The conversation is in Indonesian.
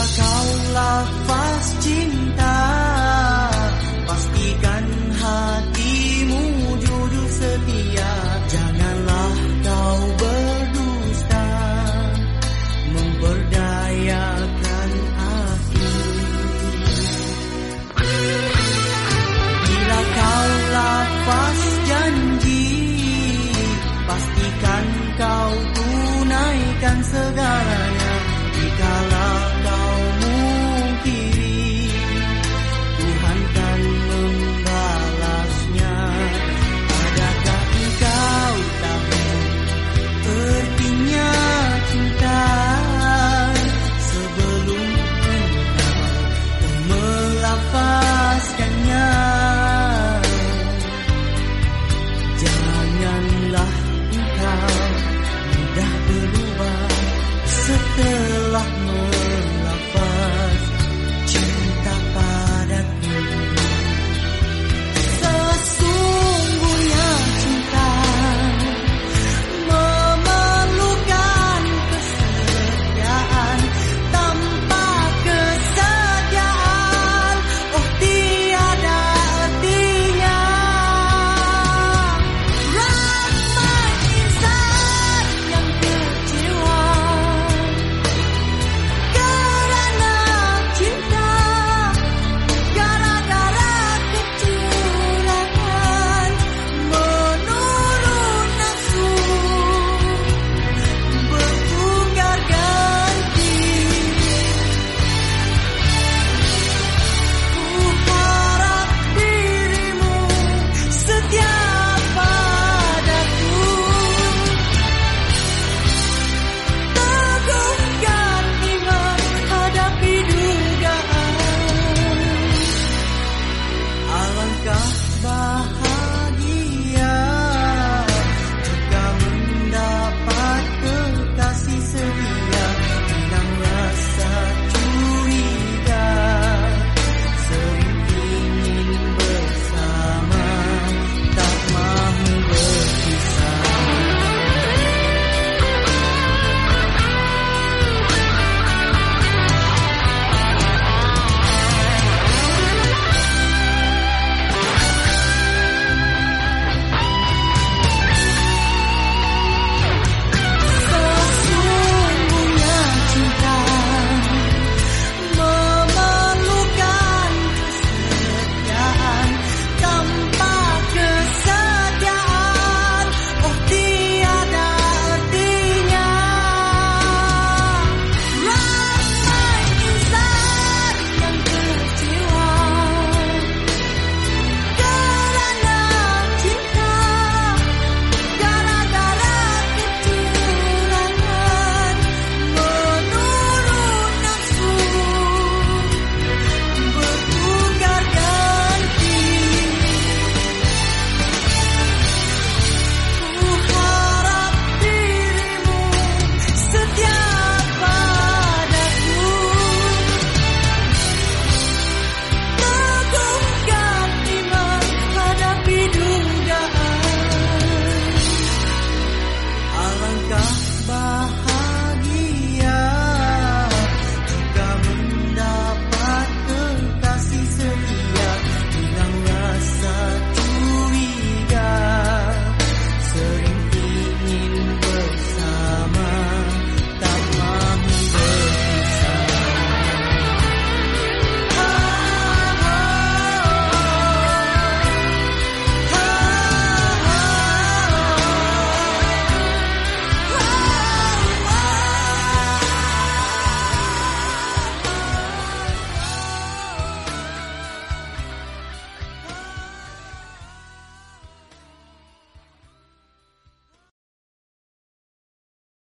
kau lapas cinta Pastikan hatimu jujur setia. Janganlah kau berdusta Memperdayakan aku. Bila kau lapas janji Pastikan kau tunaikan segala 一点冷爸爸